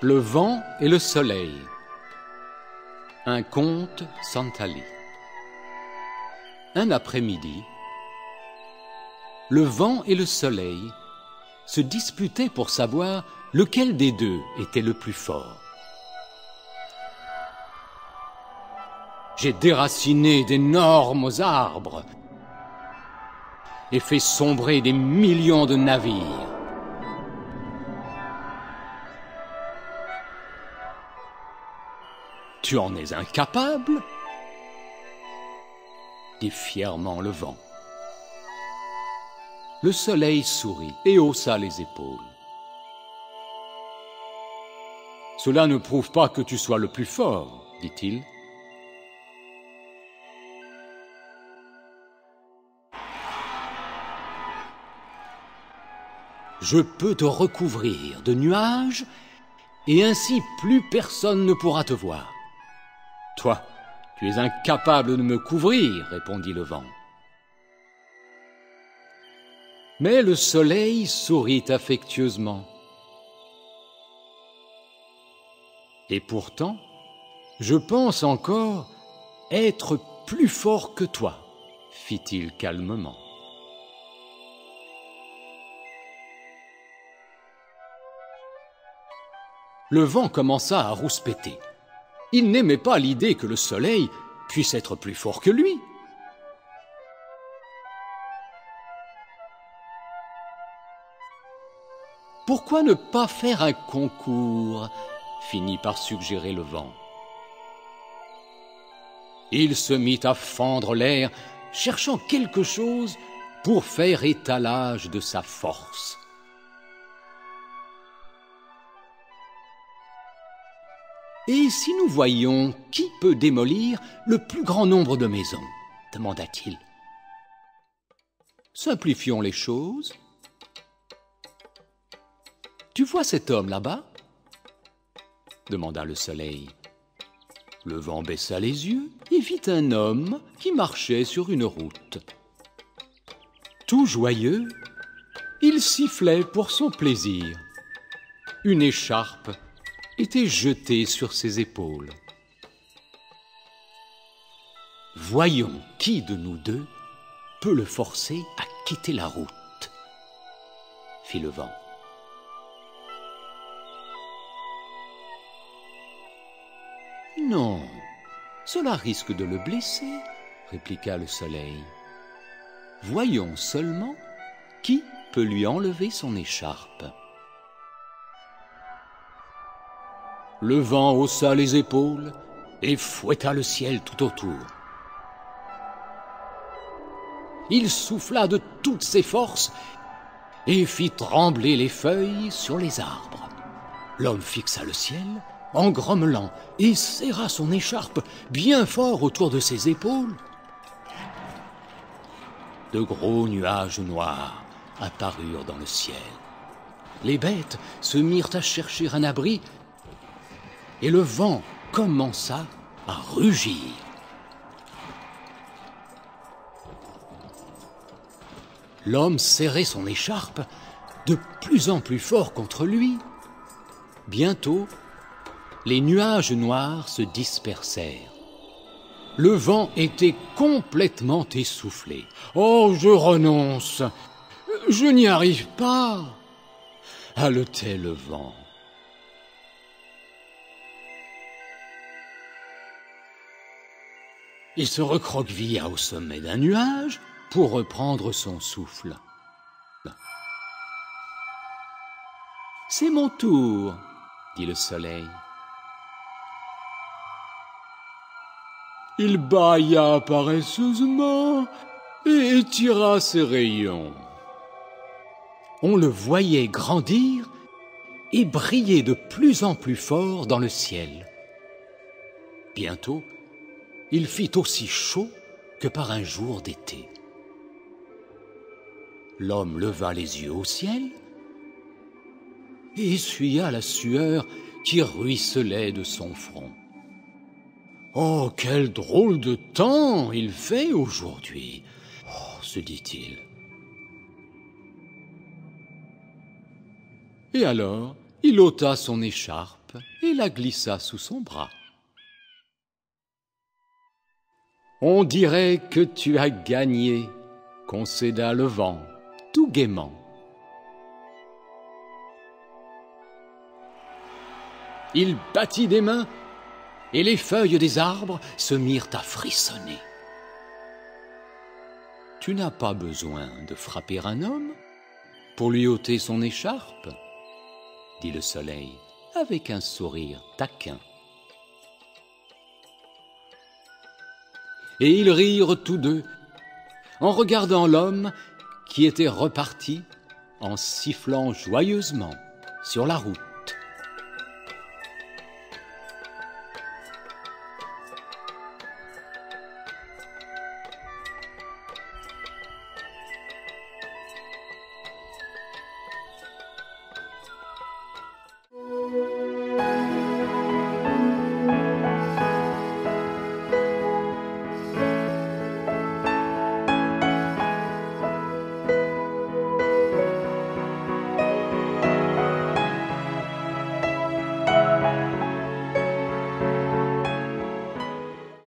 Le vent et le soleil. Un conte Santali. Un après-midi, le vent et le soleil se disputaient pour savoir lequel des deux était le plus fort. J'ai déraciné d'énormes arbres et fait sombrer des millions de navires. Tu en es incapable dit fièrement le vent. Le soleil sourit et haussa les épaules. Cela ne prouve pas que tu sois le plus fort, dit-il. Je peux te recouvrir de nuages, et ainsi plus personne ne pourra te voir. Toi, tu es incapable de me couvrir, répondit le vent. Mais le soleil sourit affectueusement. Et pourtant, je pense encore être plus fort que toi, fit-il calmement. Le vent commença à rouspéter. Il n'aimait pas l'idée que le soleil puisse être plus fort que lui. Pourquoi ne pas faire un concours? finit par suggérer le vent. Il se mit à fendre l'air, cherchant quelque chose pour faire étalage de sa force. Et si nous voyions qui peut démolir le plus grand nombre de maisons demanda-t-il. Simplifions les choses. Tu vois cet homme là-bas demanda le soleil. Le vent baissa les yeux et vit un homme qui marchait sur une route. Tout joyeux, il sifflait pour son plaisir. Une écharpe était jetée sur ses épaules. Voyons qui de nous deux peut le forcer à quitter la route, fit le vent. Non, cela risque de le blesser, répliqua le soleil. Voyons seulement qui peut lui enlever son écharpe. Le vent haussa les épaules et fouetta le ciel tout autour. Il souffla de toutes ses forces et fit trembler les feuilles sur les arbres. L'homme fixa le ciel en grommelant et serra son écharpe bien fort autour de ses épaules. De gros nuages noirs apparurent dans le ciel. Les bêtes se mirent à chercher un abri et le vent commença à rugir. L'homme serrait son écharpe de plus en plus fort contre lui. Bientôt, les nuages noirs se dispersèrent. Le vent était complètement essoufflé. Oh, je renonce. Je n'y arrive pas. haletait le vent. Il se recroquevilla au sommet d'un nuage pour reprendre son souffle. C'est mon tour, dit le soleil. Il bâilla paresseusement et étira ses rayons. On le voyait grandir et briller de plus en plus fort dans le ciel. Bientôt, il fit aussi chaud que par un jour d'été. L'homme leva les yeux au ciel et essuya la sueur qui ruisselait de son front. Oh, quel drôle de temps il fait aujourd'hui, oh, se dit-il. Et alors, il ôta son écharpe et la glissa sous son bras. On dirait que tu as gagné, concéda le vent, tout gaiement. Il battit des mains, et les feuilles des arbres se mirent à frissonner. Tu n'as pas besoin de frapper un homme pour lui ôter son écharpe, dit le soleil avec un sourire taquin. Et ils rirent tous deux en regardant l'homme qui était reparti en sifflant joyeusement sur la route.